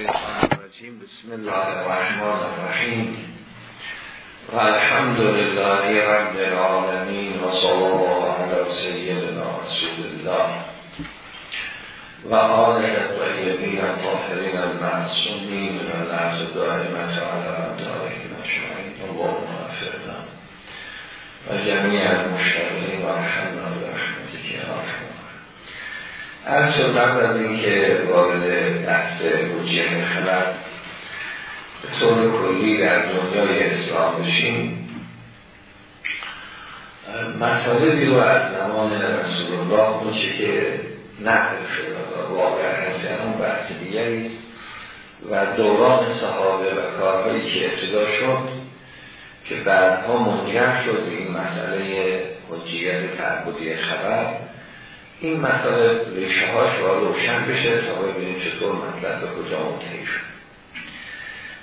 الشيطان الرجيم بسم الله الرحمن الرحيم. والحمد لله رب العالمين وصلى الله على سيدنا رسول الله. وآله الطيبين الطاهرين المعصومين والعز الدائمة على أبدائهم أجمعين اللهم اغفر لنا وجميع المشتغلين وارحمنا. از شد قبل از اینکه وارد بحث بودجه خلط به طور کلی در دنیای اسلام بشیم. مطالبی رو از زمان رسول الله اونچه که نقل شده واقع هست اون بحث دیگری و دوران صحابه و کارهایی که ابتدا شد که بعدها منجر شد به این مسئله حجیت تعبدی خبر. این مطالب ریشه هاش باید روشن بشه تا ببینیم چطور مطلب به کجا منتهی شد.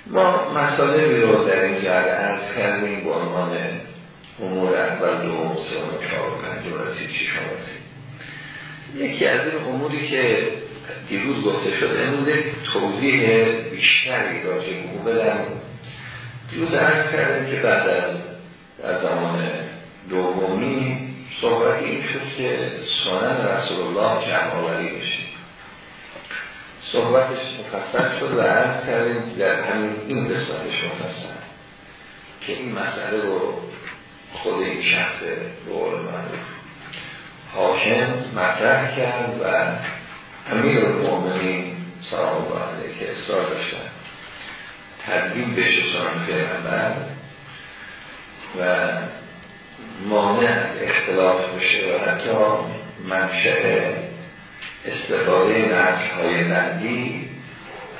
ما مطالبی رو در این جهت ارز کردیم به عنوان امور اول دو سوم چهار پنج و رسید شیش یکی از این اموری که دیروز گفته شد امروز توضیح بیشتری راجع به بدم. دیروز ارز کردیم که بعد از زمان دومی صحبت این شد که سنن رسول الله جمع آوری بشه. صحبتش مفصل شد و عرض کردیم در همین این قسمتش مفصل که این مسئله رو خود این شخص قول معروف حاکم مطرح کرد و امیر المؤمنین سلام الله علیه که اصرار داشتن. تدبیم بشه سنن پیغمبر و مانع اختلاف بشه و حتی منشأ استفاده نسل های بعدی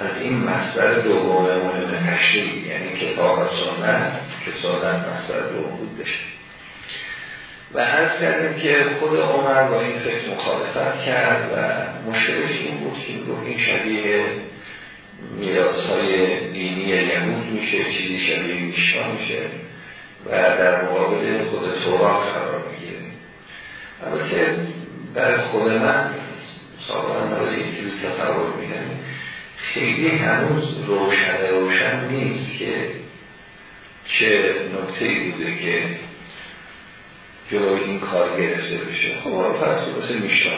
از این مصدر دوم مهم تشریع یعنی کتاب و سنت که سنت مصدر دوم بود بشه. و عرض کردیم که خود عمر با این فکر مخالفت کرد و مشکلش این بود که این شبیه میراث های دینی یهود میشه چیزی شبیه میشتا میشه. و در مقابل خود تورات قرار می‌گیره البته در خود من سابقا نوازی اینجوری تصور میگن خیلی هنوز روشن روشن نیست که چه نکته ای بوده که جلوی این کار گرفته بشه. خب آقا فرض مثل میشتان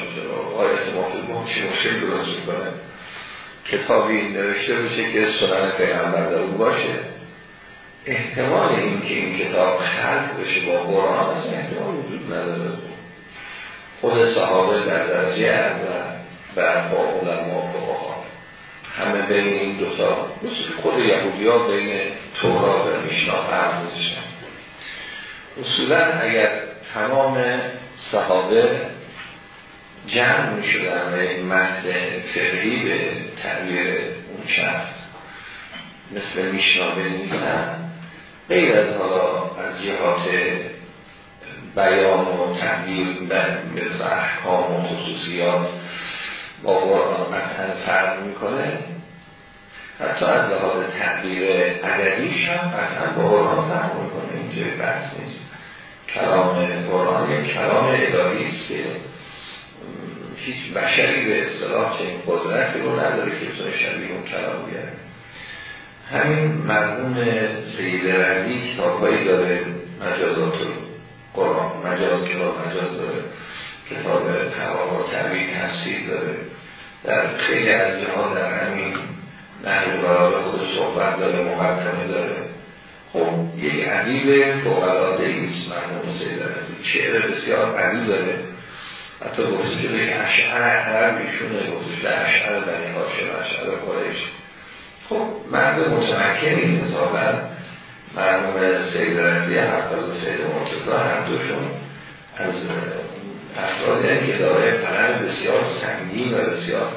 آیت مفید چه مشکل درست می‌کنه؟ کتابی نوشته بشه که سنن پیغمبر در اون باشه. احتمال این که این کتاب خلق بشه با قرآن اصلا احتمال وجود نداره. خود صحابه در درجه و بعد با علما و همه بین این دوتا مثل خود یهودی ها بین تورا و میشنا فرق میشن. اصولا اگر تمام صحابه جمع می شدن و متن فقهی به تعبیر اون شخص مثل میشنا بنویسن غیر از حالا از جهات بیان و تعبیر مثل احکام و خصوصیات با قرآن مثلا فرق می‌کنه. حتی از لحاظ تعبیر عددیش هم مثلا با قرآن فرق می‌کنه. اینجای بحث نیست. کلام قرآن یک کلام اداری است که هیچ بشری به اصطلاح چنین قدرتی رو نداره که بتونه شبیه اون کلام بیاره. همین مرموم سید رزی کتابهایی داره مجازات قرآن مجاز کتاب مجاز داره. کتاب تمام و تعبیر تفسیر داره. در خیلی از جهان در همین نهر برای خود صحبت داره مقدمه داره. خب یک عدیب فوقلاده ایست مرموم سید رزی شعر بسیار قوی داره. حتی گفته شده که اشعر عرب ایشونه گفته شده اشعر بنی هاشم اشعر قریش. خب مرد متمکنی نظابت مرموم سید رزی حفظ سید مرتضا هر دوشون از افرادی که داره پرند بسیار سنگین و بسیار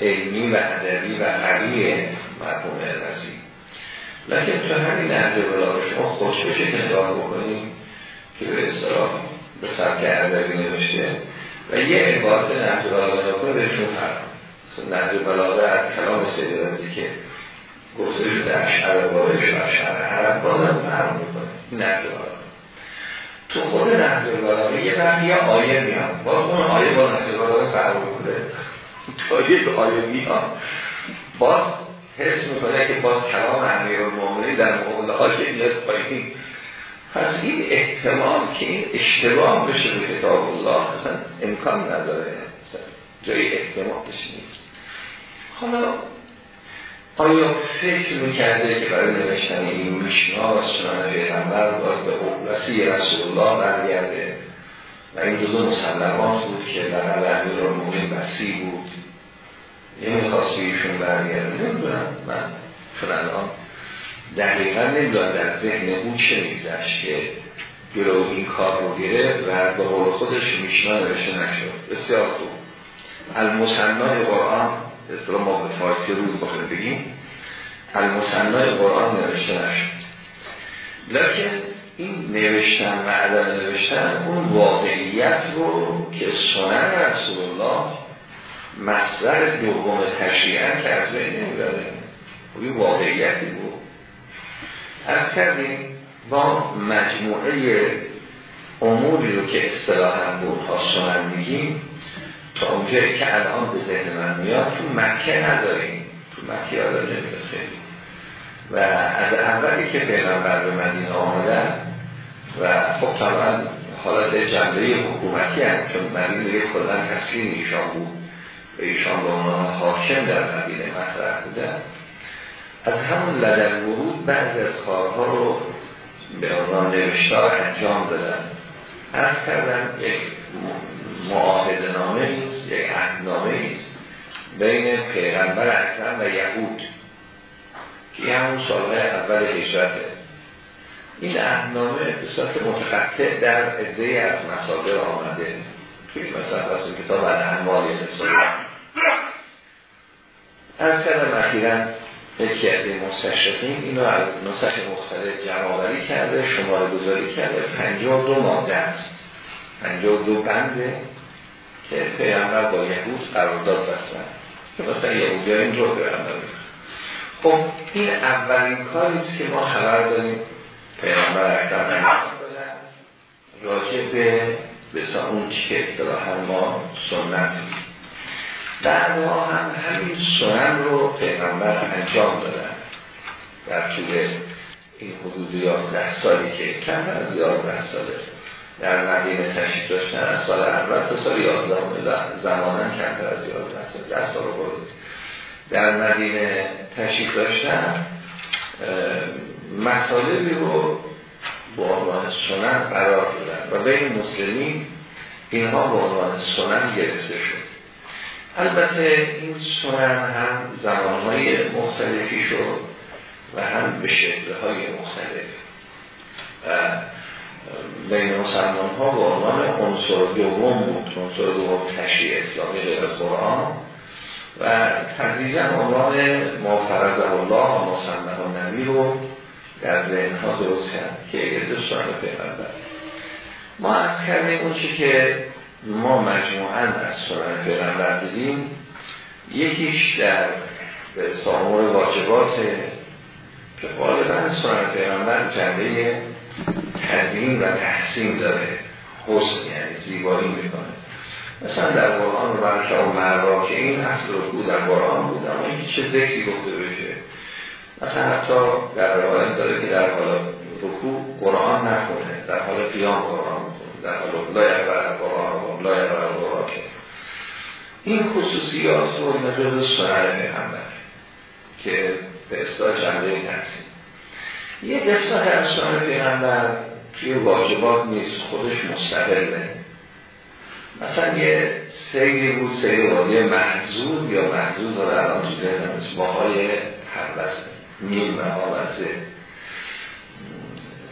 علمی و ادبی و قوی مرموم رزی لیکن تو همین نهج بلاغ شما خوش که نگاه بکنیم که به اصطلاح به سبک ادبی نوشته و یه عبارت نهج بلاغه نکنه بهشون فرق نهج بلاغه از کلام سید رزی که گفته شده اشعر بارش و اشعر عرب بازم بلاغه تو خود نهج بلاغه یه وقت یه آیه میاد. باز اون آیه با نهج بلاغه فرق می‌کنه. تا یک آیه میاد. باز حس می‌کنه که باز کلام امیر المومنی در مقابل حاکم میاد پایین. پس این احتمال که این اشتباه بشه به کتاب الله اصلا امکان نداره. جای احتمالش نیست. حالا آیا فکر می‌کرده که برای نوشتن این میشنا و سنان پیغمبر باید به وسیع رسول الله برگرده؟ و این جزو مسلمات بود که در امیر المومن وسیع بود. نمی‌خواست ایشون برگرده؟ نمی‌دونم. من چون الان دقیقا نمی‌دونم در ذهن او چه میگذشت که جلو این کار رو گرفت و به قول خودش میشنا نوشته نشد. بسیار خوب. المصنای قرآن اصطلاح ما به فارسی روز بخواهیم بگیم. المصنای قرآن نوشته نشد. لیکن این نوشتن و عدم نوشتن اون واقعیت رو که سنن رسول الله مصدر دوم تشریعن که از بین نمی‌بره این واقعیتی بود. از کردیم با مجموعه اموری رو که اصطلاحا بود ها سنن میگیم اونجایی که الان به ذهن من میاد تو مکه نداریم. تو مکه آدم نمی‌رسه و از اولی که پیغمبر به مدینه آمدن و خب طبعا حالت جنبه حکومتی هم چون مدینه یک خودن تسلیم ایشان بود. و ایشان به عنوان حاکم در مدینه مطرح بودن. از همون لدن ورود بعض از کارها رو به عنوان نوشتار انجام دادن. از کردن یک معاهد نامه نیست یک عهدنامه نیست. بین پیغمبر اکرم و یهود که همون سالهای اول هجرته. این اهنامه به صورت متقطع در عده از مصادر آمده. توی مثلا از کتاب الاعمال مثال. از کردم اخیرا یکی از این مستشرقین اینو از نسخ مختلف جمعآوری کرده شماره گذاری کرده 52 ماده است. 52 بنده که پیغمبر با یهود قرارداد بستن. که مثلا یهودی ها این رو پیغمبر خب این اولین کاریست که ما خبر داریم. پیغمبر اکرم دادن راجع به بسا اون چی که اصطلاحا ما سنت بعدها هم همین سنن رو پیغمبر انجام دادن. در طول این حدود یازده سالی که کم از یازده ساله. در مدینه تشریف داشتن از سال اول تا سال یازده زمانن کمتر از یازده سال در سال رو در مدینه تشریف داشتن مطالبی رو با عنوان سنن قرار دادن و بین مسلمین اینها با عنوان سنن گرفته شد. البته این سنن هم زمانهای مختلفی شد و هم به شکلهای مختلف. و بین مسلمان ها با عنوان عنصر دوم بود عنصر دوم تشریع اسلامی غیر قرآن. و تدریجا عنوان ما فرض الله و مصنف نبی رو در ذهن ها درست کرد که دوستان پیغمبر. ما از کردیم اون چی که ما مجموعا از سنن پیغمبر دیدیم. یکیش در به سامور واجبات که غالبا سنن پیغمبر جنبه تدین و تحسین داره. حسن یعنی زیبایی می‌کنه. مثلا در قرآن و مروا که این اصل بود در قرآن بود اما این چه ذکری گفته بشه؟ مثلا حتی در روایت داره که در حال رکوع قرآن نخونه در حال قیام قرآن می‌خونه در حال لا یقبر قرآن لا یقبر قرآن این خصوصیات رو مجرد سنر پیغمبر که به اصلاح جنبه نرسیم یه قصه از سنر پیغمبر توی واجبات نیست خودش مستقله. مثلا یه سیری بود سیر وادی محضور یا محضور داره الان تو ذهنم اسمهای هر وزن میم و آوزه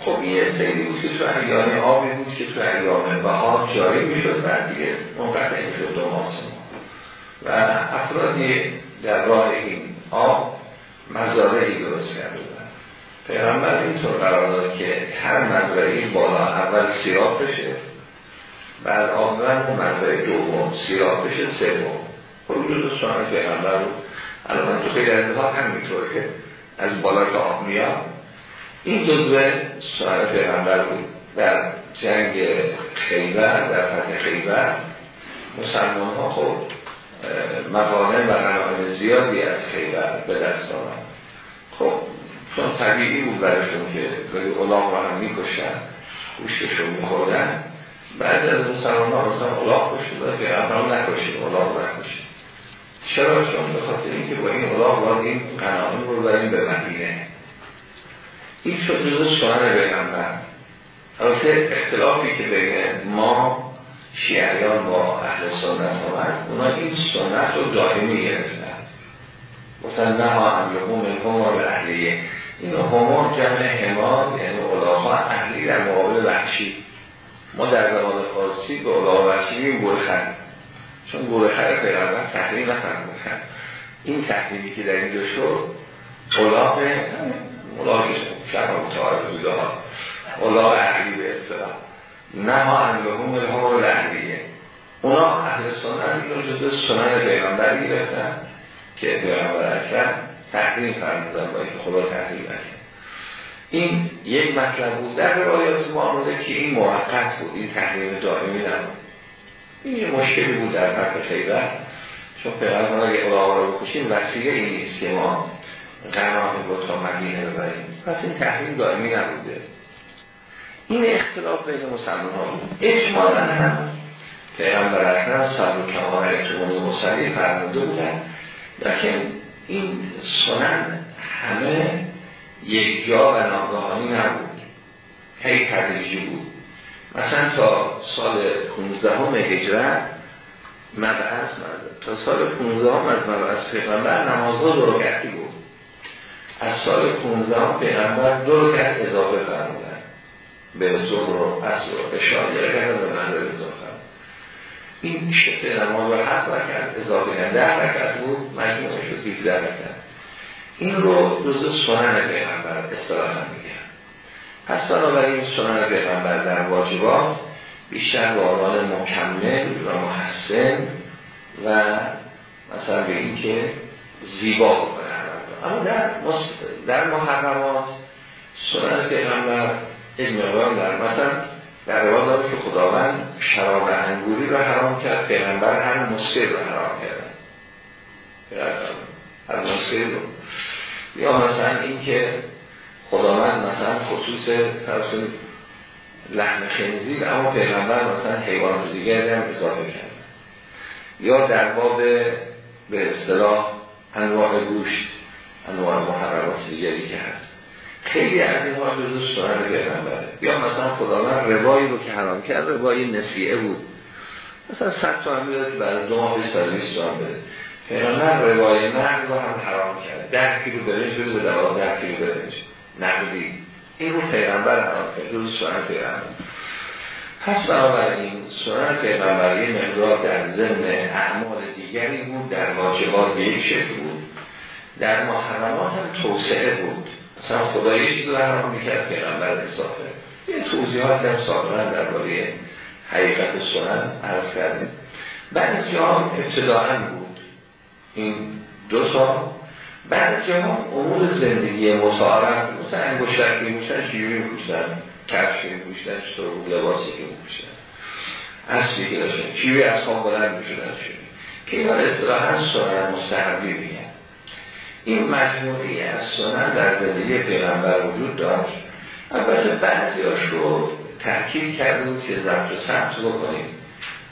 خب یه سیری بود که تو ایام آبی بود که تو ایام بهار جاری می‌شد بعد دیگه منقطع می‌شد دو ماسم و افرادی در راه این آب مزارعی درست کرده پیغمبر اینطور قرار داد که هر مزرعی بالا اول سیراب بشه بعد آمدن مزرعه دوم سیراب بشه سوم. خب جز سنت پیغمبر رو الان تو خیلی از ها همینطور که از بالا که آب میاد. این جزء سنت پیغمبر بود. در جنگ خیبر در فتح خیبر مسلمان ها خب مقانه و غنایم زیادی از خیبر به دست آمد خب چون طبیعی بود برشون که گاهی الاغ رو هم می‌کشن گوشتش رو میخوردن. بعد از مسلمان ها مثلا الاغ کشید و پیغمبر نکشید الاغ نکشید. چرا؟ چون به خاطر اینکه با این الاغ باید این قناعیم رو بریم به مدینه. این شد جزو سنن پیغمبر. البته اختلافی که بین ما شیعیان با اهل سنت آمد اونا این سنت رو دائمی گرفتن. مثلا نه ها همون همار به اهلیه. این همار جمع همار یعنی اولاها اهلی در مقابل وحشی. ما در زمان فارسی به اولاها وحشی میم گرخن چون گرخن پیغمبر تحریم نفرمودن. این تحریمی که در اینجا شد اولاق اولاق شهر متعارف بوده ها. اولاق اهلی به اصطلاح. نه ها انلهم الهمار اهلیه. اونا اهل سنت این رو جزء سنن پیغمبر گرفتن که پیغمبر اکرم تحریم فرمودن با اینکه خدا تحریم نکرد. این یک مطلب بود. در روایات ما آمده که این موقت بود این تحریم دائمی نبود. این یه مشکلی بود در فتح خیبر چون پیغمبر اگه الاغا رو بکشیم وسیله این نیست که ما قناه بود تا مدینه ببریم. پس این تحریم دائمی نبوده این اختلاف بین مسلمان ها بود. اجمالا هم پیغمبر اکرم صبر و کمال اعتماد مصلی فرموده بودن لیکن این سنن همه یک جا و ناگهانی نبود. هی تدریجی بود. مثلا تا سال 15 هم هجرت مبعث تا سال 15 هم از مبعث پیغمبر نمازها دو رکعتی بود. از سال 15 هم پیغمبر دو رکعت اضافه فرمودن. به زور و اصل و اشاره رکعت به من اضافه. این شکل نماز و هفت رکعت اضافه کرد ده رکعت بود مجموع شد 17 رکعت. این رو جزء سنن پیغمبر اصطلاحا میگن. پس بنابراین سنن پیغمبر در واجبات بیشتر به عنوان مکمل و محسن و مثلا به این که زیبا بکنه اما در, در محرمات سنن پیغمبر این مقدار در مثلا در روایت داره که خداوند شراب انگوری رو حرام کرد پیغمبر هم مسکر رو حرام کرد. هر مسکر رو. یا مثلا این که خداوند مثلا خصوص فرسون لحم خنزیر اما پیغمبر مثلا حیوان دیگری هم اضافه کرد. یا در باب به اصطلاح انواع گوشت انواع محرمات دیگری که هست. خیلی از این ها جزو سنن پیغمبره یا مثلا خداوند روایی رو که حرام کرد روایی نسیعه بود. مثلا صد تا هم که بعد دو ماه بیست سال بیست هم بده پیغمبر روای نقل رو هم حرام کرد. ده کیلو برنج بده به ده کیلو برنج. نقدی. این رو پیغمبر حرام کرد. جزو سنن پیغمبر. پس بنابراین سنن پیغمبری مقدار در ضمن اعمال دیگری بود در واجبات به یک شکل بود. در محرمات هم توسعه بود. مثلا خدا یه چیز حرام می‌کرد پیغمبر اضافه یه توضیحات هم سابقا درباره حقیقت سنن عرض کردیم. بعد از هم ابتداعا بود. این دو تا. بعد از هم امور زندگی متعارف مثلا انگوشتر که میپوشتن شیوی میپوشتن کفش که میپوشتن چطور لباسی که میپوشتن اصلی که داشتن. شیوی از خواب بلند می‌شدن که اینا اصطلاحا سنن مستحبی میگن. این مجموعی از سنن در زندگی پیغمبر وجود داشت. البته بعضیاش رو تحکیل کرده بود که ضبط و ثبت بکنیم.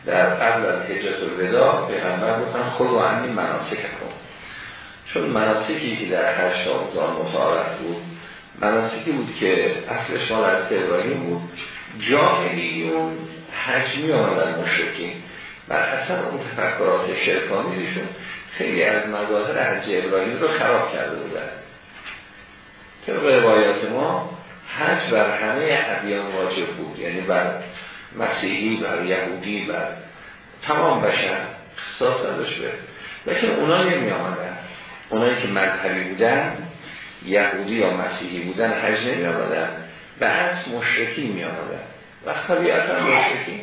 در قبل از حجت الوداع پیغمبر گفتن خود و عنی مناسک کن. چون مناسکی که در هشت آموزان متعارف بود مناسکی بود که اصلش مال از ابراهیم بود. جاهلیون حجمی آمدن مشرکین. بر اصلا اون تفکرات شرکانیشون خیلی از مظاهر حج ابراهیم رو خراب کرده بودن. طبق روایات ما حج بر همه ادیان واجب بود. یعنی بر مسیحی بر یهودی بر تمام بشر اختصاص نداشت به. لیکن اونا نمی آمدن اونایی که مذهبی بودن یهودی یا مسیحی بودن حج نمی آمدن بعض مشرکی می آمدن و طبیعتا مشرکی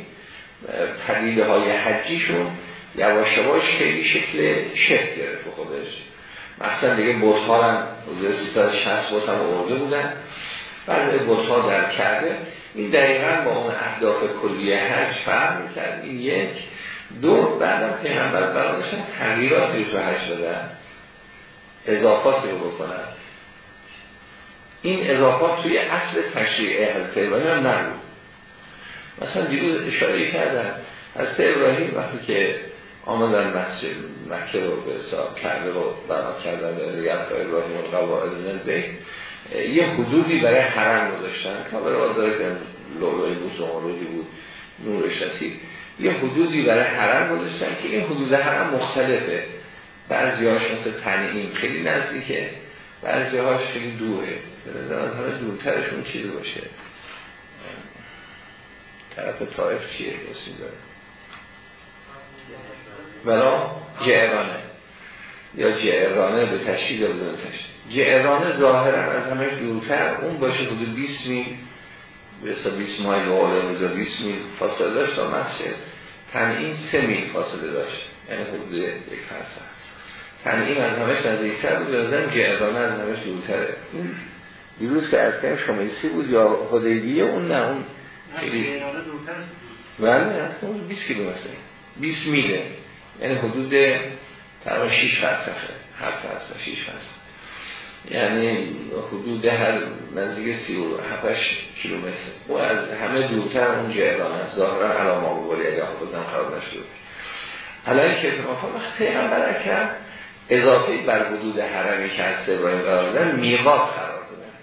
پدیده های حجیشون یواش یواش خیلی شکل شکل گرفت خودش. مثلا دیگه بوتها هم حدود 360 بوت هم آورده بودن. بعد بوتها در کرده. این دقیقا با اون اهداف کلی حج فرق می‌کرد. این یک. دو بعدم پیغمبر برادشن تغییراتی رو هشت دادن. اضافاتی رو بکنن. این اضافات توی اصل تشریع حضرت ابراهیم هم نبود. مثلا دیروز اشاره کردن از ابراهیم وقتی که آمدن مسجد مکه رو به حساب کرده رو بنا کردن ریاض ابراهیم و قواعد به یه حدودی برای حرم گذاشتن. که برای که لولوی بود بود نورش رسید یه حدودی برای حرم گذاشتن که این حدود حرم مختلفه. بعضی هاش مثل تنعیم خیلی نزدیکه بعضی هاش خیلی دوره. به نظر از همه دورترشون چیزی باشه. طرف طایف چیه؟ اسمی داره برا جعرانه. یا جعرانه به تشکیل تشکیل. جعرانه ظاهرا از همه دورتر اون باشه حدود 20 میل به حساب 20 مایل و روزا 20 میل فاصله داشت تا مسجد. تنعیم 3 میل فاصله داشت. یعنی حدود یک فرسخ تنعیم از همش نزدیکتر بود یازم جعرانه از همش دورتره. دیروز که از کم شمیسی بود یا حدیبیه؟ اون نه اون خیلی بله اون 20 کیلومتر 20 میله. یعنی حدود تقریبا 6 فرسخه 7 فرسخ 6 فرسخ یعنی حدود هر نزدیک 37 کیلومتر. و از همه دورتر اون جهران است. ظاهرا علام آبولی اگه بزن خراب نشد حالا که وقت پیغمبر اکرم اضافه بر حدود حرمی که از ابراهیم قرار دادن میقات قرار دادن.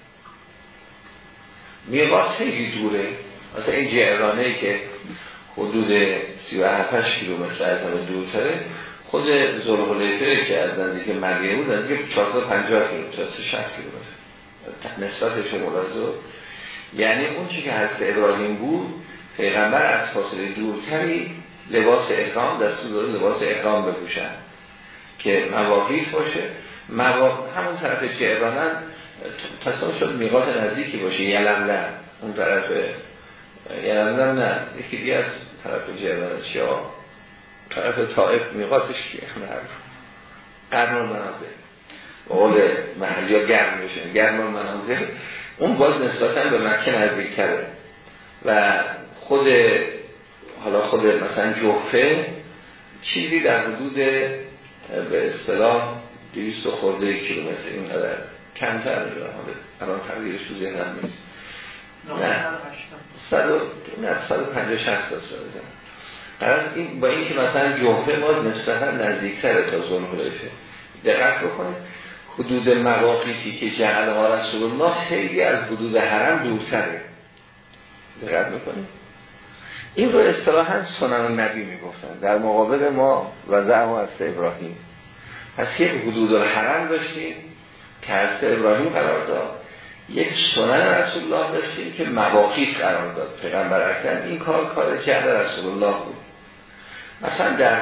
میقات خیلی دوره. مثلا این جهرانه که حدود 37 کیلومتر از همه دورتره. خود زلحلیفه که از نزدیک مدینه بود نزدیک 450 کیلومتر 360 کیلومتر نسبتش ملاحظه یعنی اون چی که هست ابراهیم بود پیغمبر از فاصله دورتری لباس احرام دستور داره لباس احرام بپوشن که مواقیت باشه. مواقع همون طرف جعرانن تصمیم شد میقات نزدیکی باشه. یلملم. اون طرف یلملم نه. یکی دیگه از طرف جعرانه چیا طرف طائف میقاتش که معروف قرن المنازل به قول محلی ها گرم میشن گرم المنازل اون باز نسبتا به مکه نزدیک کرده و خود حالا خود مثلا جوفه چیزی در حدود به اصطلاح 200 خورده کیلومتر اینقدر کمتر الان تغییرش تو ذهنم نیست. نه 150 60 تا بزنم قرار این با این که مثلا جوفه باز نسبتا نزدیکتره تا حلیفه دقت بکنید حدود مواقیتی که جعل ها رسول الله خیلی از حدود حرم دورتره دقت بکنید این رو اصطلاحا سنن نبی می‌گفتن در مقابل ما و زعم از ابراهیم پس یک حدود الحرم داشتیم که از ابراهیم قرار داد یک سنن رسول الله داشتیم که مواقیت قرار داد. پیغمبر اکرم این کار کار جعل رسول الله بود. مثلا در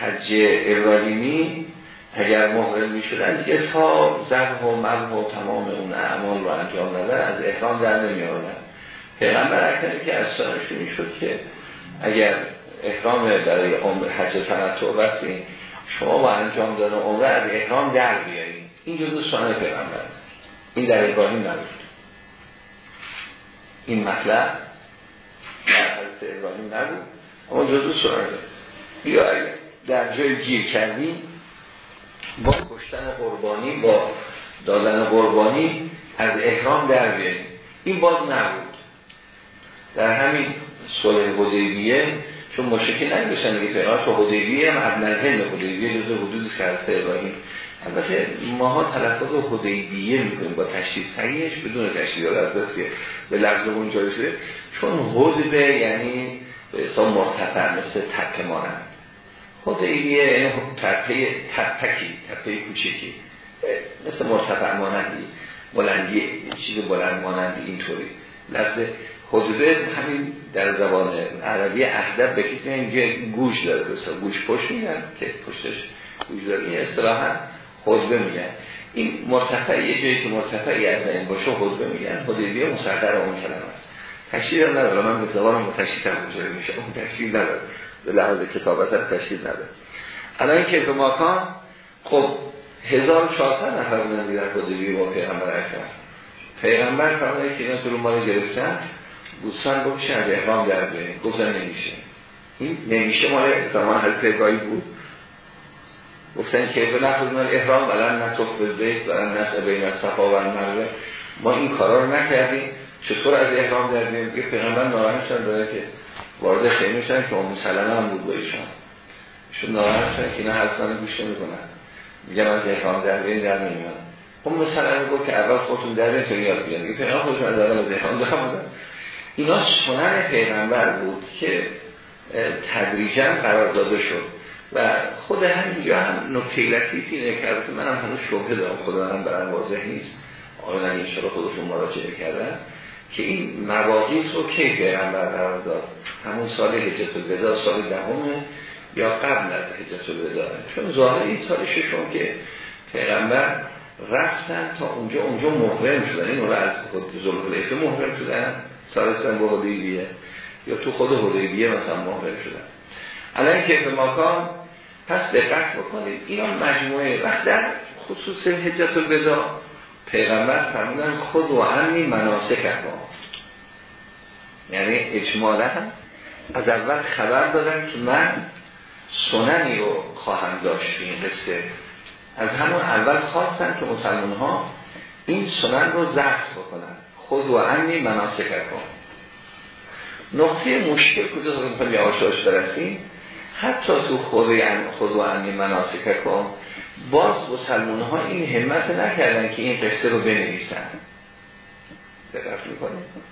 حج ابراهیمی اگر محرم می شدن دیگه تا زرح و مرح و تمام اون اعمال رو انجام ندن از احرام در نمی آوردن پیغمبر اکنه که از سانش می شد که اگر احرام برای عمر حج تمتع بستین شما با انجام دادن عمره از احرام در بیایید. این جزء سانه پیغمبر این در ابراهیم نبود این مطلب در حضرت ابراهیم نبود اما جزء سانه یا در جای گیر کردیم با کشتن قربانی با دادن قربانی از احرام در بیاریم. این باز نبود. در همین صلح حدیبیه چون مشکل نگذاشتن دیگه پیغمبر تو حدیبیه هم ابن الهند حدیبیه جزء حدود کرده ابراهیم. البته ماها تلفظ حدیبیه می‌کنیم با تشدید صحیحش بدون تشدید از که به لفظ اون جای شده. چون حدبه یعنی به حساب مرتفع مثل تک مانند. حدیبیه یعنی تپه تپکی تپه کوچکی. مثل مرتفع مانندی بلندی چیز بلند مانندی اینطوری. لفظ حدوده همین در زبان عربی اهدب به کسی گوش داره بسا گوش پشت میگن که پشتش گوش داره. این حدوه میگن. این مرتفع یه جایی که مرتفعی از این باشه حدوه میگن. حدیبیه مصدر اون کلمه است. تشکیل هم نداره. من به زبان متشکیل هم میشه اون تشکیل نداره. به لحاظ کتابت هم تشکیل نداره. الان که به ماکان خب 1400 نفر بودن دیگر حدیبیه با پیغمبر اکرم. پیغمبر فرمایید که اینا تو رو ما رو گرفتن بوستان گفتشن از احرام در بیاییم گفتن نمیشه. این نمیشه مال زمان حضرت ابراهیم بود. گفتن که به نخل من احرام ولن نتوف به بیت ولن نسع بین صفا و مروه ما این کارا رو نکردیم. چطور از احرام در بیاییم یه پیغمبر ناراحت شد داره که وارد خیمه شدن که ام سلمه هم بود با ایشان ایشون ناراحت شدن که اینا حرف من گوش نمی‌کنن. میگن از احرام در بیاییم در نمیاد ام سلمه گفت که اول خودتون در تا یاد بیان یه پیغمبر خودشون از اول از احرام در بودن اینا سنن پیغمبر بود که تدریجا قرار داده شد. و خود همینجا هم نکته لطیفی اینه که البته منم هنوز شبهه دارم خدا هم برام واضح نیست. آقایان شروع خودشون مراجعه کردن که این مواقیت رو کی پیغمبر قرار داد؟ همون سال حجت الوداع سال دهمه یا قبل از حجت الوداع؟ چون ظاهر این سال ششم که پیغمبر رفتن تا اونجا اونجا محرم شدن. این رو از خود ظلم محرم شدن سالستان با حدیبیه. یا تو خود حدیبیه مثلا محرم شدن. الان که به مکان پس دقت بکنید. اینا مجموعه وقت در خصوص حجت الوداع. پیغمبر فرمودن خود و همی مناسک ما یعنی اجمالا از اول خبر دادن که من سننی رو خواهم داشت این قصه. از همون اول خواستن که مسلمان ها این سنن رو ضبط بکنن. خود و همی مناسک ما نقطه مشکل کجا رو می‌خوایم یواش برسیم. حتی تو خود و انی مناسک کن باز مسلمان ها این همت نکردن که این قصه رو بنویسن. دقت می‌کنید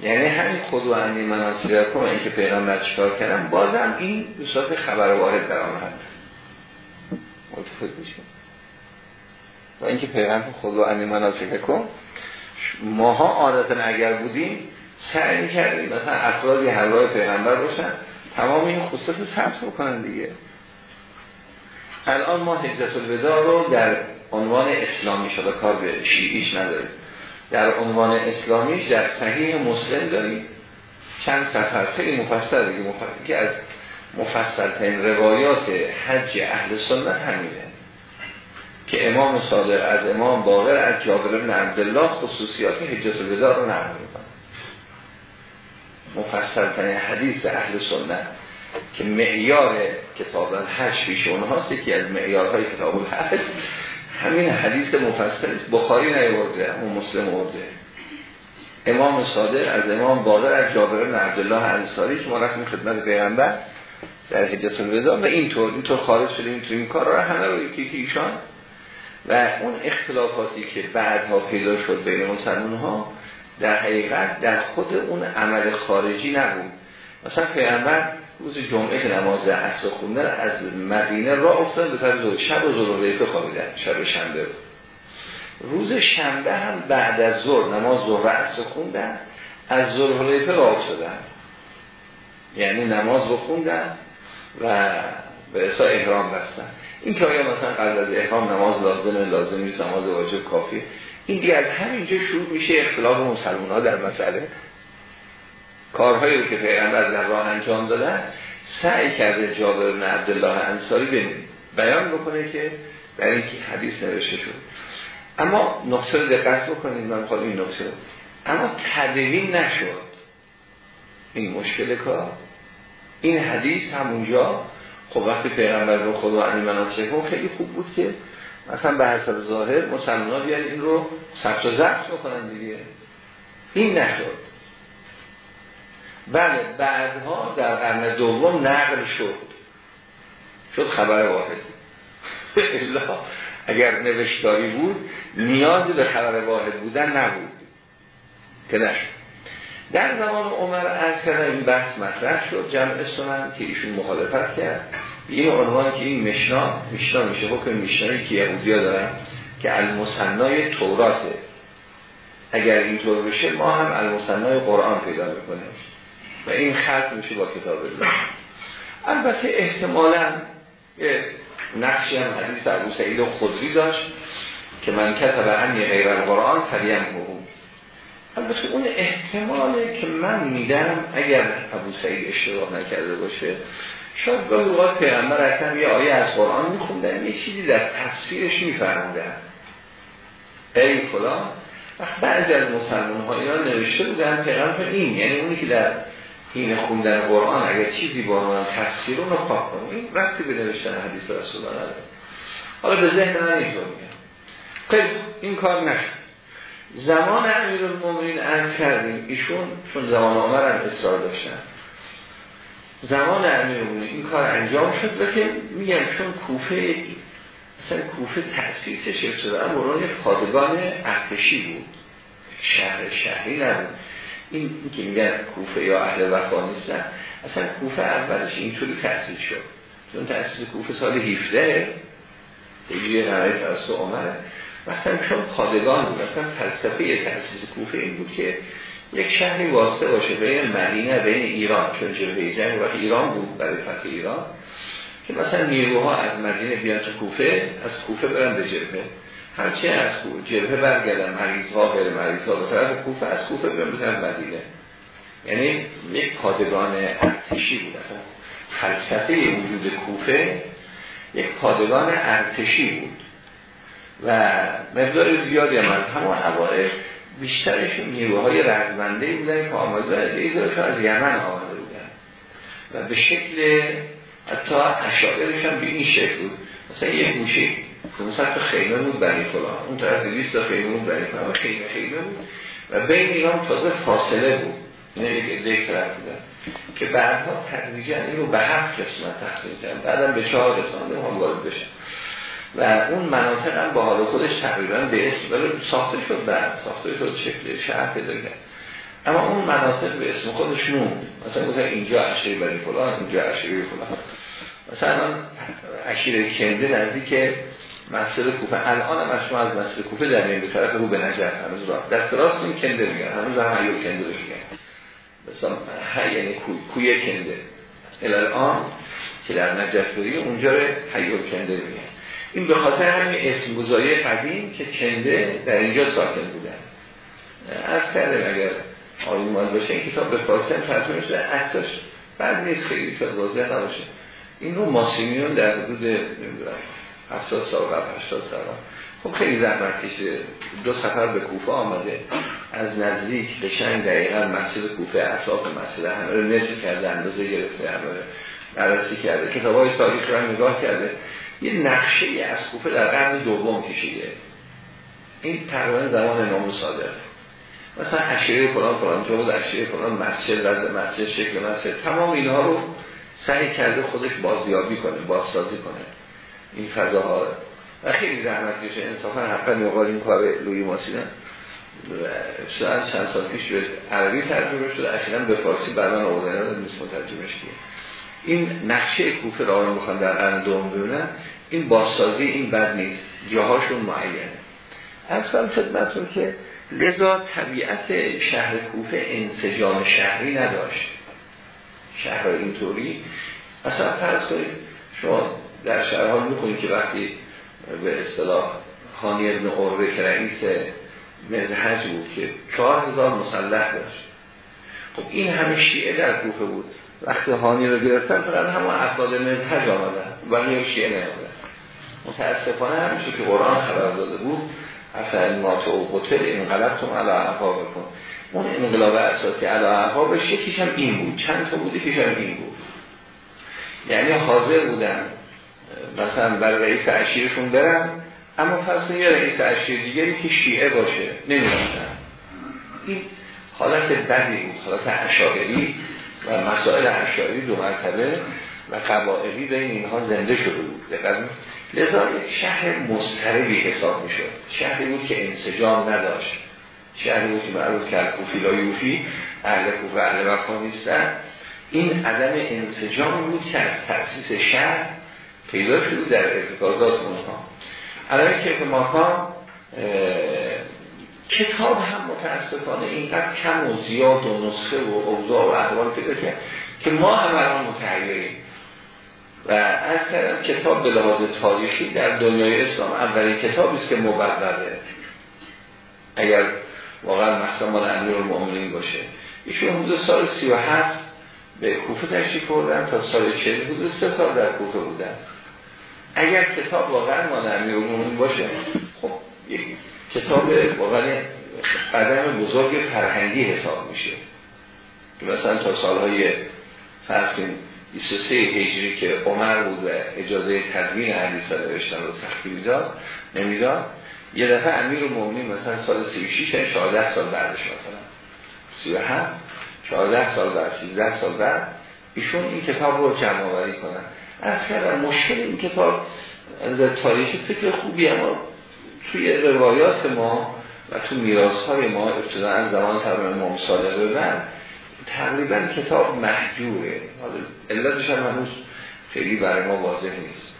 یعنی همین خود و انی مناسک کن این که پیغمبر چکار کردن بازم این دوستات خبر وارد در آمد متفق میشه و اینکه پیغمبر خود و انی مناسک کن ماها عادتا اگر بودیم سعی کردیم مثلا افرادی همراه پیغمبر باشن. تمام این خصوص ثبت بکنن دیگه. الان ما حجت الوداع رو در عنوان اسلامی شده کار به شیعیش نداریم. در عنوان اسلامیش در صحیح مسلم داریم. چند سفر خیلی مفصل دیگه مفصل که از مفصل ترین روایات حج اهل سنت همینه. که امام صادق از امام باقر از جابر بن عبدالله خصوصیات حجت الوداع رو نقل می‌کنه. مفصل ترین حدیث اهل سنت که معیار کتاب الحج پیش اونهاست که از معیارهای کتاب الحج. همین حدیث مفصل بخاری نیورده همون مسلم ورده. امام صادق از امام باقر از جابر بن عبدالله انصاری که ما رفتیم خدمت پیغمبر در حجت الوداع و اینطور اینطور خارج شدیم تو این کار را همه رو یکی ایشان. و اون اختلافاتی که بعدها پیدا شد بین مسلمان ها در حقیقت در خود اون عمل خارجی نبود. مثلا پیغمبر روز جمعه که نماز عصر خوندن از مدینه را افتادن به طرف شب و ظهر خوابیدن. شب شنبه روز شنبه هم بعد از ظهر نماز ظهر عصر خوندن از ظهر را افتادن. یعنی نماز بخوندن و به احسا احرام بستن. این که آیا مثلا قبل از احرام نماز لازمه لازم نیست نماز واجب کافی این دیگه از همینجا شروع میشه اختلاف مسلمان ها در مسئله. کارهایی که پیغمبر در راه انجام دادن سعی کرده جابر بن عبدالله انصاری بیان بکنه که در این حدیث نوشته شد. اما نقطه رو دقت بکنید من خواهد این نقطه اما تدوین نشد. این مشکل کار. این حدیث همونجا. خب وقتی پیغمبر رو خدا عنی مناسک خیلی خوب بود که مثلا به حسب ظاهر مسلمان ها بیان این رو ثبت و ضبط بکنن دیگه. این نشد. بله بعدها در قرن دوم نقل شد. شد خبر واحد. اگر نوشتاری بود نیازی به خبر واحد بودن نبود که نشد. در زمان عمر از این بحث مطرح شد جمع سنن که ایشون مخالفت کرد. این عنوان که این مشنا مشنا میشه حکم مشنایی که یهودی ها دارن که المصنای توراته. اگر اینطور بشه ما هم المصنای قرآن پیدا می‌کنیم. و این خط میشه با کتاب الله. البته احتمالا نقشی هم حدیث ابو سعید خودری داشت که من کتب عنی غیر القرآن تریم حقوق البته اون احتماله که من میدم اگر ابو سعید اشتباه نکرده باشه شاید گاهی اوقات پیغمبر اصلا یه آیه از قرآن میخوندن یه چیزی در تفسیرش میفرموندن ای فلان بعضی از مسلمان ها اینا نوشته بودن پیغمبر این یعنی اونی که در این خوندن قرآن اگر چیزی با من تفسیر رو پاک کنم این رفتی به نوشتن حدیث رسول الله حالا به ذهن من اینطور میگم. خیلی این کار نشد. زمان امیر المومنین عرض کردیم ایشون چون زمان عمر هم اصرار داشتن زمان امیر این کار انجام شد. که میگم چون کوفه مثلا کوفه تأسیسش ابتداء برای پادگان ارتشی بود. شهر شهری نبود. این که میگن کوفه یا اهل وفا نیستن اصلا کوفه اولش اینطوری تأسیس شد. چون تأسیس کوفه سال 17 دیگه قرار توسط عمر. وقتی چون پادگان بود اصلا فلسفه تأسیس کوفه این بود که یک شهری واسطه باشه بین مدینه بین ایران چون جبهه جنگ وقت ایران بود برای فتح ایران که مثلا نیروها از مدینه بیان تو کوفه از کوفه برن به جبهه. هرچی از جبهه برگردن مریض ها غیر مریض ها به طرف کوفه از کوفه برن مدینه. یعنی یک پادگان ارتشی بود. اصلا فلسفه وجود کوفه یک پادگان ارتشی بود. و مقدار زیادی هم از همون بیشترشون نیروهای رزمنده بودن که آماده لیزرشون از یمن آمده بودن. و به شکل حتی اشارش هم به این شکل بود. مثلا یه گوشه 500 تا خیمه بود بنی فلان. اون طرف 200 تا خیمه بود بنی فلان. خیمه خیمه بود. و بین ایران تازه فاصله بود. اینه یک دیگه طرف بودن. که بعدها تدریجا این رو به هفت قسمت تقسیم کردن. بعدم به چهار قسمت. هم وارد بشن. و اون مناطق هم با حال خودش تقریبا به اسم ولی ساخته شد بعد ساخته شد شکل شهر پیدا اما اون مناطق به اسم خودش موند مثلا مثلا اینجا عشیره بنی فلان اینجا عشیره فلان. مثلا عشیره کنده نزدیک مسجد کوفه. الان هم شما از مسجد کوفه در به طرف رو به نجف هنوز را دست راست این کنده میگن. هنوز هم هیو کنده رو میگن. مثلا های یعنی کوی, کوی کنده. الان که در نجف بری اونجا رو هیو کنده میگن. این به خاطر همین اسم گذاری قدیم که کنده در اینجا ساکن بودن. از کرده اگر آیمان باشه این کتاب به فارسی هم ترجمه شده اصلاش بعد نیست خیلی شد واضح نباشه. این رو ماسیمیون در حدود نمی‌دونم 70 سال قبل 80 سال خب خیلی زحمت کشه دو سفر به کوفه آمده. از نزدیک قشنگ دقیقا مسجد کوفه اطراف مسجد همه رو نصف کرده اندازه گرفته همه بررسی کرده. کتاب های تاریخ رو نگاه کرده. یه نقشه از کوفه در قرن دوم کشیده. این تقریبا زمان نامو صادق. مثلا اشیره فلان فلان جا بود اشیره فلان مسجد وزد مسجد شکل مسجد. تمام اینها رو سعی کرده خودش بازیابی کنه بازسازی کنه. این فضاها و خیلی زحمت کشه. انصافا حقا مقال این کار لوی ماسینه شاید چند سال پیش به عربی ترجمه شده. اخیرا به فارسی برای آوردن. نیست ترجمه شده این نقشه کوفه را آن بخوان در قرن دوم ببینن این بازسازی این بد نیست جاهاشون معینه. اصلا خدمتون که لذا طبیعت شهر کوفه انسجام شهری نداشت. شهر اینطوری. اصلا فرض کنید شما در شهرها می‌کنید که وقتی به اصطلاح خانی ابن قربه که رئیس مزهج بود که چهار هزار مسلح داشت. خب این همه شیعه در کوفه بود. وقتی هانی رو گرفتن فقط همه افراد مذهب آمدن. یک شیعه نیامدن. متاسفانه همیشه که قرآن خبر داده بود افعل مات و قتل انقلبتم علا احباب بکن اون انقلاب اساسی علا احبابش یکیش هم این بود. چند تا بودی که هم این بود. یعنی حاضر بودن مثلا برای رئیس عشیرشون برن اما فرض یه رئیس عشیر دیگری که شیعه باشه. نمی‌دونن این حالت بدی بود حالت اشاعری و مسائل اشعاری دو مرتبه و قبائلی بین اینها زنده شده بود. لذا یک شهر مستربی حساب می شد شهری بود که انسجام نداشت. شهری بود که معروف کرد کوفی لا اهل کوفه اهل وفا این عدم انسجام بود که از تأسیس شهر پیدا شده در ارتکازات اونها. الان که ماکان کتاب هم متاسفانه اینقدر کم و زیاد و نسخه و اوضاع و احوال پیدا کرد که ما هم الان متحیریم. و از کردم کتاب به لحاظ تاریخی در دنیای اسلام اولین کتابی است که مبرده اگر واقعا محسن مال امیر المؤمنین باشه. ایشون حدود سال 37 به کوفه تشریف بردن تا سال 40 حدود سه سال در کوفه بودن. اگر کتاب واقعا مال امیر المؤمنین باشه خب یک کتاب واقعا قدم بزرگ فرهنگی حساب میشه. که مثلا تا سالهای فرض 23 هجری که عمر بود و اجازه تدوین حدیث نوشتن رو سختی می‌داد نمی‌داد یه دفعه امیر مومنی مثلا سال 36 14 سال بعدش مثلا. 37 14 سال بعد 13 سال بعد ایشون این کتاب رو جمع آوری کنن. از کردن مشکل این کتاب از تاریخی فکر خوبی اما توی روایات ما و تو میراث های ما ابتدا از زمان تقریبا امام صادق به بعد تقریبا کتاب محجوره. علتش هم هنوز خیلی برای ما واضح نیست.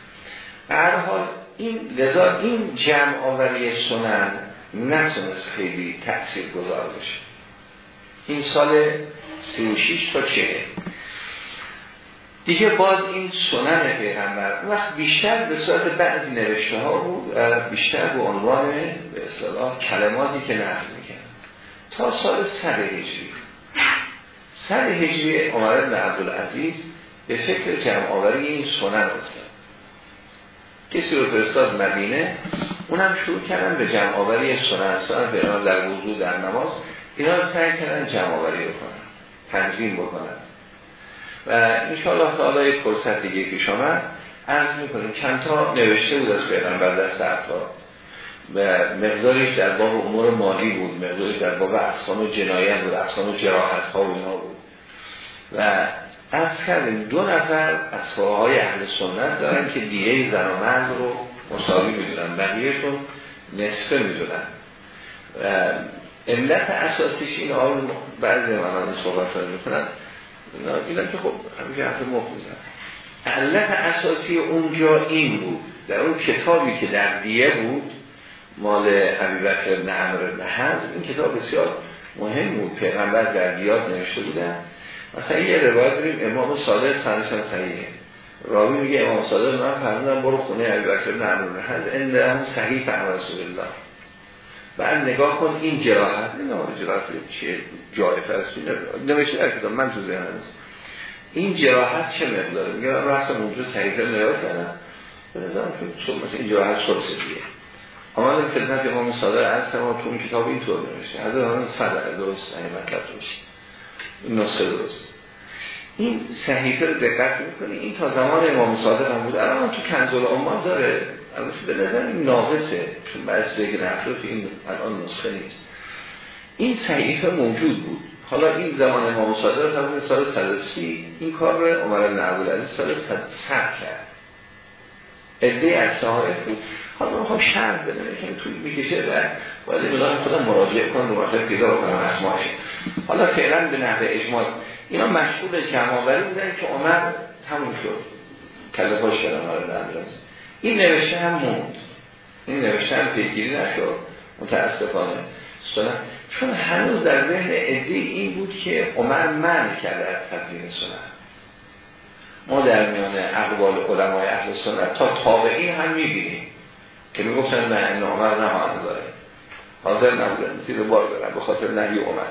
هر حال این لذا این جمع آوری سنن نتونست خیلی تأثیر گذار بشه. این سال 36 تا چه دیگه باز این سنن پیغمبر وقت بیشتر به صورت بعضی نوشته ها بود بیشتر به عنوان به اصطلاح کلماتی که نقل می‌کنن تا سال سر هجری. سر هجری عمر بن عبدالعزیز به فکر جمع آوری این سنن افتاد. کسی رو فرستاد مدینه اونم شروع کردن به جمع آوری سنن سنن به در وضوع در نماز اینا سعی کردن جمع آوری بکنن تنظیم بکنن. و انشاءالله تعالی یک فرصت دیگه پیش آمد. عرض می‌کنیم چند تا نوشته بود از پیغمبر در سرتا و مقدارش در باب امور مالی بود مقدارش در باب اقسام جنایت بود اقسام جراحت ها و اینا بود. و از کردیم دو نفر از های اهل سنت دارن که دیگه زن و مرد رو مساوی می‌دونن بقیهشون نصفه می‌دونن. و علت اساسیش این آقای بعضی من از این صحبت می‌کنن. اینا که خب همیشه حرف مخ علت اساسی اونجا این بود. در اون کتابی که در دیه بود مال عبیبکر ابن عمر این کتاب بسیار مهم بود. پیغمبر در دیات نوشته بودن. مثلا یه روایت داریم امام صادق هم صحیحه. راوی میگه امام صادق من فرمودم برو خونه عبیبکر ابن عمر ابن انده هم صحیح رسول الله. بعد نگاه کن این جراحت نه جراحت چیه جایفه است نوشته در کتاب من تو ذهن نیست. این جراحت چه مقداره؟ میگه من رفتم اونجا صحیفه نگاه کردم به نظرم که مثلا این جراحت سلسلیه آمدم خدمت امام صادق از ما تو اون کتاب این طور نمیشه از آن صدر درست این مطلب این نسخه درست این صحیفه رو دقت می‌کنی. این تا زمان امام صادق هم بود. الان تو کنزل امان داره. البته به نظر این ناقصه چون دیگه نفره که این الان نسخه نیست. این صحیفه موجود بود. حالا این زمان امام صادق هم سال 130 این کار رو عمر بن عبدالعزیز سال 100 کرد. ادعای از صحایف بود. حالا شرح بدم که توی می‌کشه و باید این خودم مراجعه کنم رو مثلا پیدا بکنم اسماش حالا فعلا به نحوه اجماع. اینا مشغول جمعآوری بودن که عمر تموم شد. کله کردن آره این نوشته هم موند. این نوشته هم پیگیری نشد. متاسفانه. سنت چون هنوز در ذهن ادهی این بود که عمر من کرده از تدوین سنت. ما در میان اقوال علمای اهل سنت تا تابعین هم می‌بینیم که می‌گفتن نه این عمر نمانده داره حاضر نبودن. زیر بار برن به خاطر نهی عمر.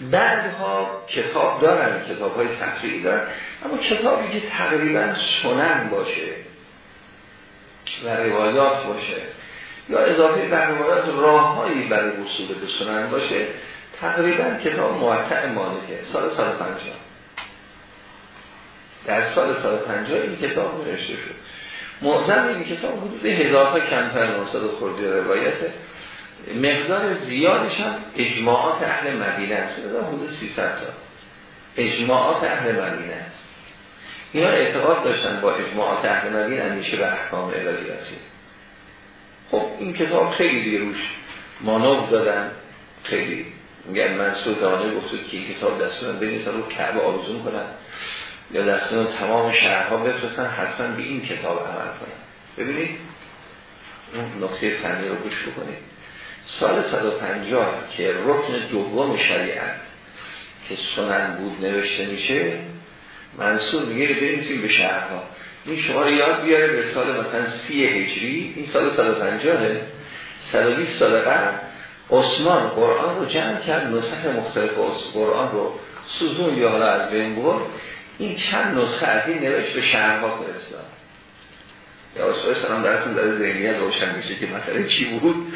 بعدها کتاب دارن کتاب های تفریعی دارن اما کتابی که تقریبا سنن باشه و روایات باشه یا اضافه بر روایات راههایی برای وصول به سنن باشه تقریبا کتاب موقع مالکه. سال سال پنجاه. در سال سال پنجاه این کتاب نوشته شد. معظم این کتاب حدود هزار تا کمتر 900 خورده روایته. مقدار زیادش هم اجماعات اهل مدینه است. حدود 300 تا. اجماعات اهل مدینه است. اینا اعتقاد داشتن با اجماعات اهل مدینه میشه به احکام الهی رسید. خب این کتاب خیلی دیگه روش مانور دادن. خیلی میگن منصور دانه گفته که این کتاب دستورن بنیسن رو کعبه آرزون کنن یا دستورن تمام شهرها بفرستن حتما به این کتاب عمل کنن. ببینید اون نقطه فنی رو گوش بکنید. سال 150 که رکن دوم شریعت که سنن بود نوشته میشه منصور میگه بنویسیم به شهرها. این شما رو یاد بیاره به سال مثلا سی هجری. این سال 150 120 سال قبل عثمان قرآن رو جمع کرد نسخه مختلف قرآن رو سوزون یا حالا از بین برد. این چند نسخه از این نوشت به شهرها فرستاد. یا رسول سلام درستون داره ذهنیت روشن میشه که مثلا چی بود؟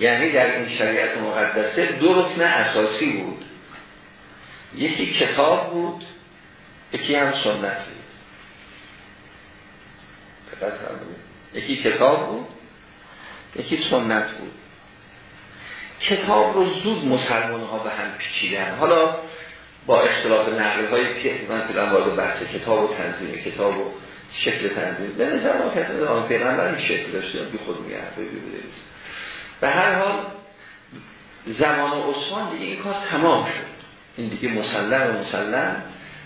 یعنی در این شریعت مقدسه دو رکن اساسی بود. یکی کتاب بود یکی هم سنت بود. یکی کتاب بود یکی سنت بود. کتاب رو زود مسلمان ها به هم پیچیدن. حالا با اختلاف نقل های که من فیلم وارد بحث کتاب و تنظیم کتاب و شکل تنظیم. به نظر ما کسی آن پیغمبر این شکل داشته بی خود میگه به هر حال زمان عثمان دیگه این کار تمام شد. این دیگه مسلم و مسلم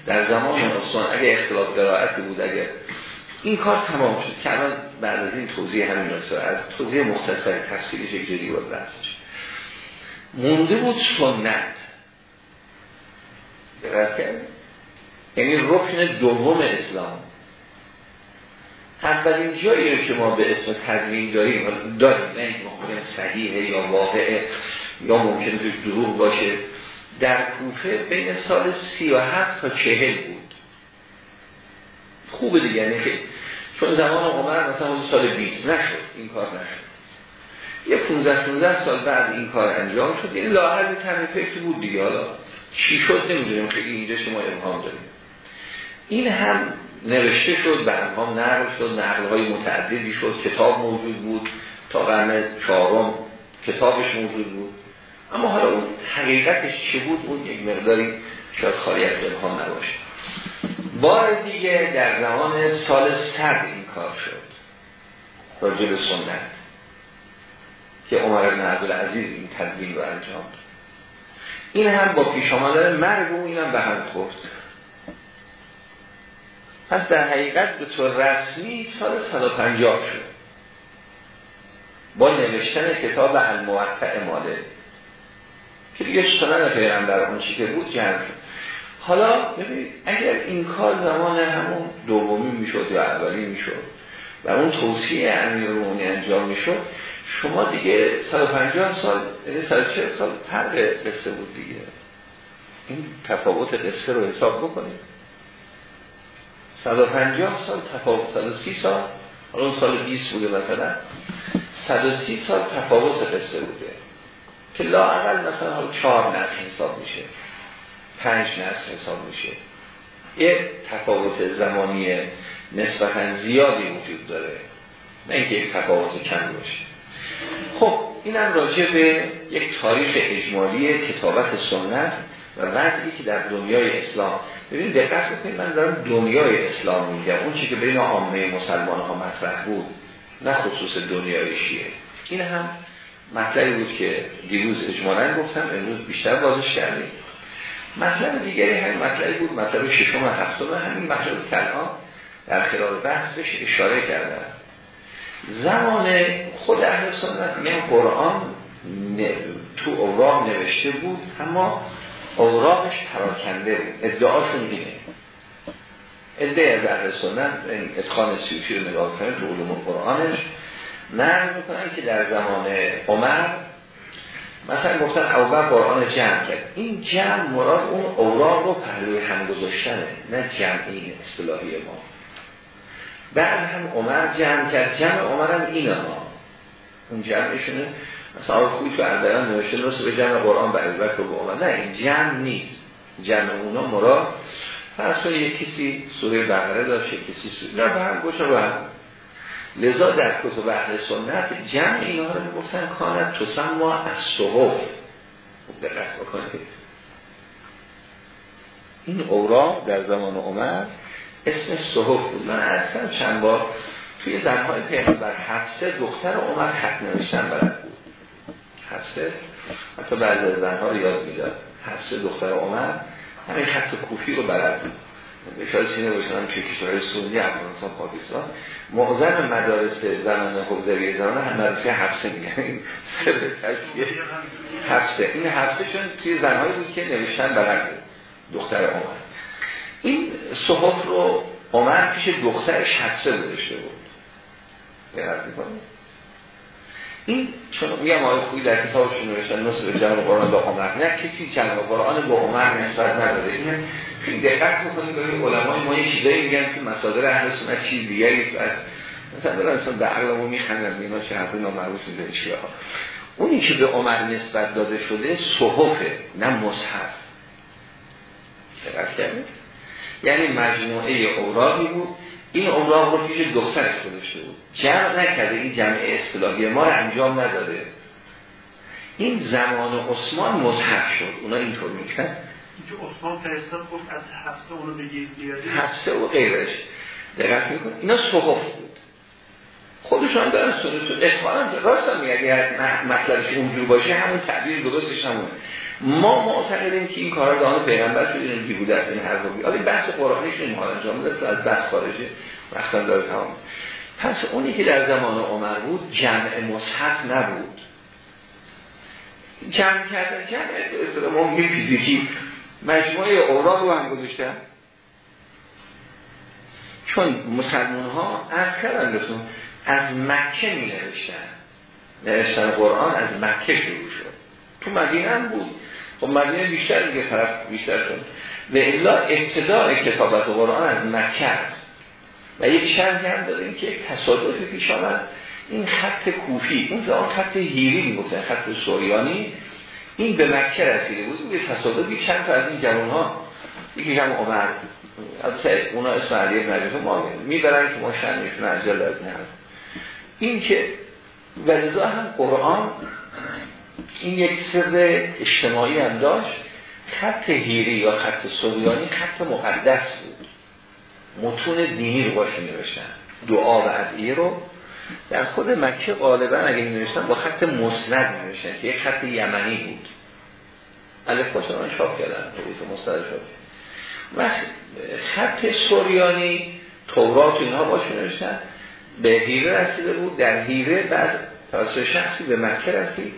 در زمان عثمان اگه اختلاف قرائتی بود اگه این کار تمام شد که الان بعد از این توضیح همین نکته از توضیح مختصر تفصیلی یک جدی بود بحثش مونده بود سنت. دقت کرد یعنی رکن دوم اسلام. اولین جایی که ما به اسم تدوین داریم داریم نه اینکه صحیحه یا واقعه یا ممکن توش دروغ باشه در کوفه بین سال سی و هفت تا چهل بود. خوبه دیگه یعنی چون زمان عمر مثلا سال 20 نشد این کار نشد. یه 15 16 سال بعد این کار انجام شد یعنی لاحظ کمی فکر بود دیگه. حالا چی شد نمی‌دونیم خیلی اینجا شما ابهام داریم. این هم نوشته شد برنامه نقل شد نقل های متعددی شد کتاب موجود بود تا قرن چهارم کتابش موجود بود. اما حالا اون حقیقتش چه بود؟ اون یک مقداری شاید خالی از ابهام نباشه. بار دیگه در زمان سال سرد این کار شد. راجب سنت. که عمر بن عبدالعزیز این تدبیر رو انجام این هم با پیش آمدن مرگ و اینم به هم خورد. پس در حقیقت به طور رسمی سال 150 شد. با نوشتن کتاب الموقع ماله که دیگه سنن پیغمبر اون چی که بود جمع شد. حالا ببینید اگر این کار زمان همون دومی می‌شد یا اولی می‌شد و اون توصیه امیر رومانی انجام می‌شد شما دیگه 150 سال یعنی 140 سال فرق قصه بود دیگه. این تفاوت قصه رو حساب بکنید. 150 سال تفاوت 130 سال. حالا اون سال 20 بوده مثلا. 130 سال تفاوت قصه بوده. که لاعقل مثلا حالا 4 نسل حساب میشه. 5 نسل حساب میشه. یه تفاوت زمانی نسبتا زیادی وجود داره. نه اینکه یک تفاوت کم باشه. خب اینم راجع به یک تاریخ اجمالی کتابت سنت. و وضعی که در دنیای اسلام ببین دقت بکنید من دارم دنیای اسلام میگم. اون چی که بین عامه مسلمان ها مطرح بود نه خصوص دنیای شیعه. این هم مطلبی بود که دیروز اجمالا گفتم امروز بیشتر بازش کردیم. مطلب دیگری همین مطلبی بود مطلب ششم و هفتم. همین مطلب که در خلال بحث اشاره کردم. زمان خود اهل سنت میگن قرآن تو اوراق نوشته بود اما اوراقش پراکنده. بود ادعاشون اینه. ادعای از اهل سنت این ادخان سیوشی رو نگاه کنید تو علوم قرآنش. نرم می‌کنن که در زمان عمر مثلا گفتن اوبر قرآن جمع کرد. این جمع مراد اون اوراق رو پهلوی هم گذاشتنه نه جمعین اصطلاحی ما. بعد هم عمر جمع کرد. جمع عمر هم اینه ها اون جمعشونه. مثلا خوی تو اردران نوشته نوسته به جمع قرآن به رو به عمر نه این جمع نیست. جمع اونا مراد فرض یک کسی سوره بقره داشت یک کسی سوره نه به هم گوشه رو هم. لذا در کتب اهل سنت جمع اینا رو می‌گفتن کانت تو ما از صحف. خوب دقت بکنید. این اورا در زمان عمر اسم صحف بود. من اصلا چند بار توی زنهای پیغمبر حفظه دختر عمر خط نوشتن بلد بود. حفظه حتی بعض از زنها رو یاد می‌داد. حفظه دختر عمر همین خط کوفی رو بلد بود. شاید سینه باشنم توی کشورهای سنی افغانستان پاکستان. معظم مدارس زنان حوزوی زنان هم مدرسه حفظه میگن این حفظه این حفظه چون توی زنهایی بود که نوشتن بلد دختر عمر. این صحف رو عمر پیش دخترش حفظه گذاشته بود. این چون میگم آقای خوی در کتابشون نوشتن نصف جمع قرآن با عمر نه کسی جمع قرآن با عمر نسبت نداره. این خیلی دقت می‌کنیم به علمای ما یه چیزایی میگن که مصادر اهل سنت چیز دیگری است. مثلا برای به عقلمو میخندن اینا چه حرفی نامعروف میده چیه اونی که به عمر نسبت داده شده صحفه نه مصحف. دقت یعنی مجموعه اوراقی بود. این اوراق رو پیش دخترش گذاشته بود. جمع نکرده این جمع اصطلاحی ما رو انجام نداده. این زمان عثمان مصحف شد. اونا اینطور میکن اینجا عثمان فرستاد گفت از حفظه اونو بگید حفظه و غیرش. دقت میکن اینا صحف بود. خودشان دارن سنتون اخوانم راست هم اگر مطلبش اونجور باشه همون تعبیر درستش همونه. ما معتقدیم که این کارا دانه پیغمبر شده این بوده است این حرفا بی حالا بحث قرآنیش این حال انجام بده از بحث خارجه وقتا داره تمام پس اونی که در زمان عمر بود جمع مصحف نبود. جمع کردن جمع ما فیزیکی مجموعه اوراق رو هم گذاشتن؟ چون مسلمان ها از کردن بسون از مکه می نوشتن نوشتن قرآن از مکه شروع شد. تو مدینه هم بود. خب مدینه بیشتر دیگه طرف بیشتر شد. و الا ابتداع کتابت قرآن از مکه است. و یک شرحی هم داریم که تصادفی پیش آمد. این خط کوفی اون زمان خط هیری می‌گفتن خط سوریانی. این به مکه رسیده بود. به تصادفی چند تا از این جوان ها یکی هم عمر. البته اونا اسم علی ابن ما می‌برن که ما شنشون عجل از نه این که ولذا هم قرآن این یک سر اجتماعی هم داشت. خط هیری یا خط سوریانی خط مقدس بود. متون دینی رو باشه نوشتن دعا و ادعیه رو. در خود مکه غالبا اگه نوشتن با خط مسند نوشتن که یک خط یمنی بود. الف من شاپ کردن. حروف مسند شاپ و خط سوریانی تورات اینها باشه نوشتن به هیره رسیده بود. در هیره بعد توسط شخصی به مکه رسید.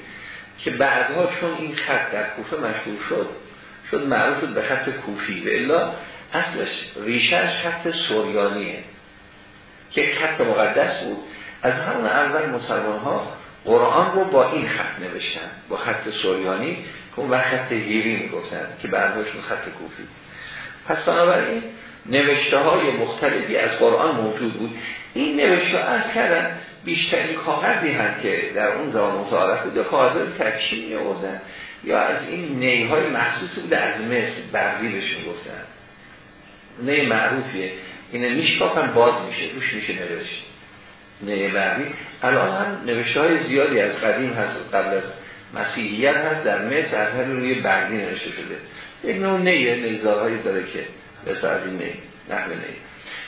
که بعدها چون این خط در کوفه مشهور شد شد معروف به خط کوفی. و الا اصلش ریشش خط سوریانیه که خط مقدس بود. از همون اول مسلمان ها قرآن رو با این خط نوشتن با خط سوریانی که اون خط هیری می‌گفتن که بعدهاشون خط کوفی. پس بنابراین نوشته های مختلفی از قرآن موجود بود. این نوشته از کردن بیشترین کاغذی هست که در اون زمان متعارف بود. کاغذ آوردن یا از این نیهای مخصوص بود از مصر بردی بهشون گفتن. نی معروفیه. اینه میشکافن باز میشه روش میشه نوشت. نی بردی الان هم نوشته های زیادی از قدیم هست. قبل از مسیحیت هست در مصر از روی بردی نوشته شده. یک نوع نیه نیزارهایی داره که بسا از این نی نحوه نی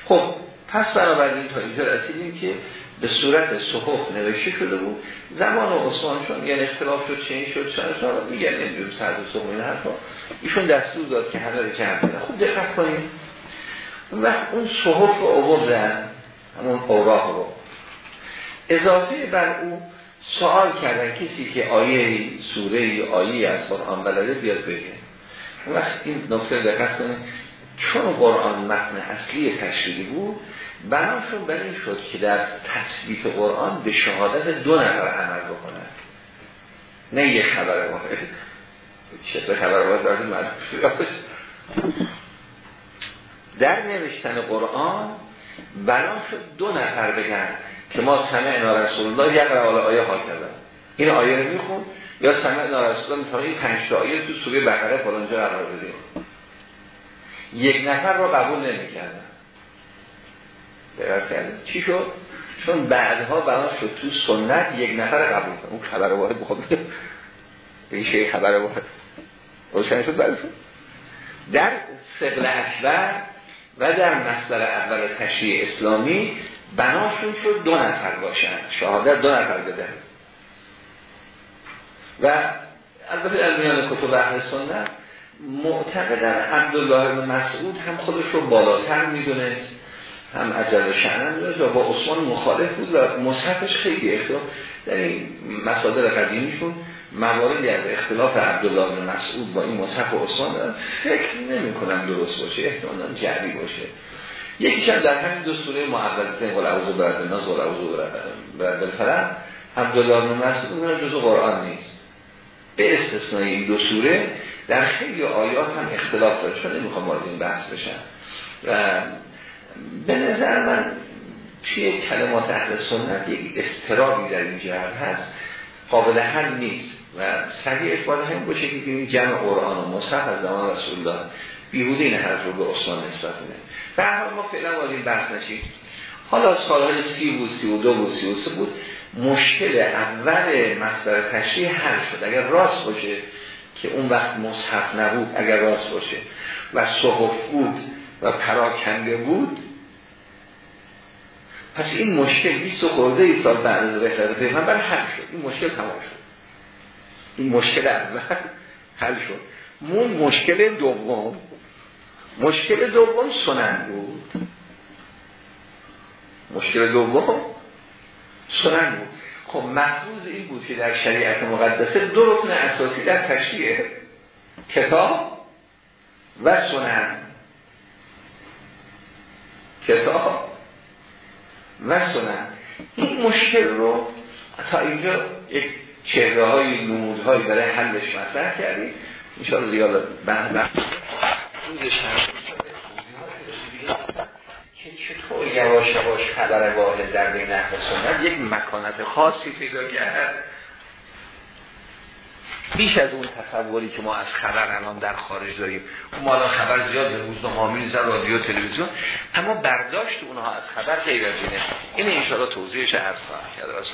خب پس بنابراین تا اینجا رسیدیم که به صورت صحف نوشته شده بود. زمان عثمان چون یعنی اختلاف شد چین شد چند سال میگن نمی‌دونم سرد صحف این حرفا. ایشون دستور داد که همه رو جمع کنه خوب دقت کنیم. اون وقت اون صحف رو آوردن همون اوراق رو. اضافه بر او سوال کردن کسی که آیه سوره آیه از قرآن بلده بیاد بگه. اون وقت این نکته دقت کنیم. چون قرآن متن اصلی تشریعی بود بناشون بر این شد که در تثبیت قرآن به شهادت دو نفر عمل بکنن. نه یک خبر واحد. چطور خبر واحد در نوشتن قرآن بنا دو نفر بگن که ما سمعنا رسول الله یک رعال آیه ها کردن. این آیه رو میخون. یا سمعنا رسول الله این پنج آیه تو سوره بقره فلانجا قرار بدیم یک نفر رو قبول نمی‌کردن. چی شد؟ چون بعدها بنا شد تو سنت یک نفر قبول کنه اون خبر واحد بخواد به این خبر واحد روشن شد براتون؟ در سقل اکبر و در مصدر اول تشریع اسلامی بناشون شد دو نفر باشن. شهادت دو نفر بده و البته در میان کتب اهل سنت معتقدن عبدالله بن مسعود هم خودش رو بالاتر می‌دونست هم عجل شعنم داشت و با عثمان مخالف بود و مصحفش خیلی اختلاف در این مصادر قدیمیشون مواردی از اختلاف عبدالله بن مسعود با این مصحف عثمان دارن. فکر نمی کنم درست باشه احتمالا جعلی باشه. یکیش هم در همین دو سوره معوضتین قل اعوذ برد الناس قل اعوذ برد الفلق. عبدالله بن مسعود جزء قرآن نیست. به استثنای این دو سوره در خیلی آیات هم اختلاف داره. چون نمی‌خوام وارد این بحث بشن و به نظر من توی کلمات اهل سنت یک استرابی در این جهت هست. قابل حل نیست. و صحیحش باید همین باشه که این جمع قرآن و مصحف از زمان رسول الله بیهوده این حرف رو به عثمان نسبت میده به ما فعلا وارد این بحث نشیم. حالا سالهای سی بود سی و دو بود سی و سه بود. مشکل اول مصدر تشریح حل شد. اگر راست باشه که اون وقت مصحف نبود اگر راست باشه و صحف بود و پراکنده بود پس این مشکل 20 خورده ای سال بعد از رسالت پیغمبر حل شد. این مشکل تمام شد. این مشکل اول حل شد. مون مشکل دوم. مشکل دوم سنن بود. مشکل دوم سنن بود. خب محفوظ این بود که در شریعت مقدسه دو رکن اساسی در تشریع کتاب و سنن. کتاب و سنن. این مشکل رو تا اینجا یک چهره های نمود برای حلش مطرح کردیم. انشاءالله دیگه بعد روزش که چطور یواش یواش خبر واحد در بین اهل سنت یک مکانت خاصی پیدا کرد. بیش از اون تصوری که ما از خبر الان در خارج داریم ما الان خبر زیاد به روزنامه میزن رادیو تلویزیون اما برداشت اونها از خبر غیر از اینه. این انشاءالله توضیحش عرض خواهم کرد.